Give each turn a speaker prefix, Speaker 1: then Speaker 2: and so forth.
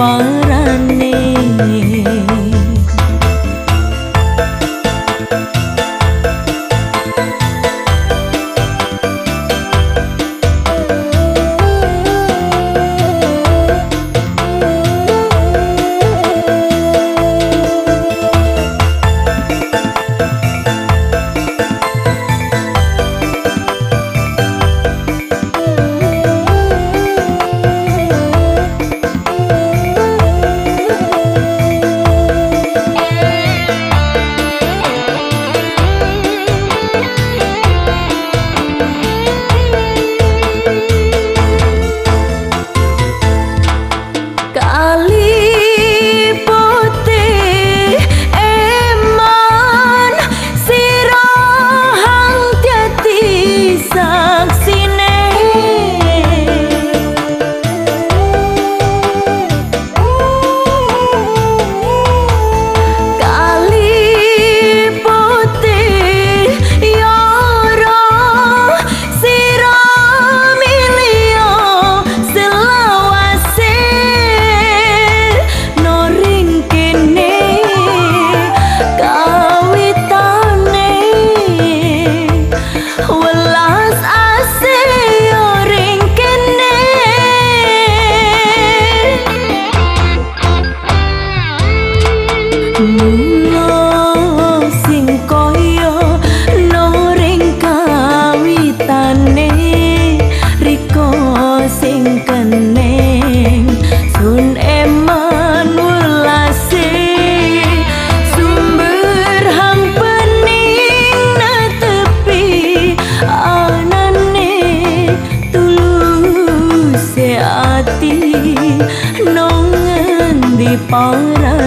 Speaker 1: bye. orang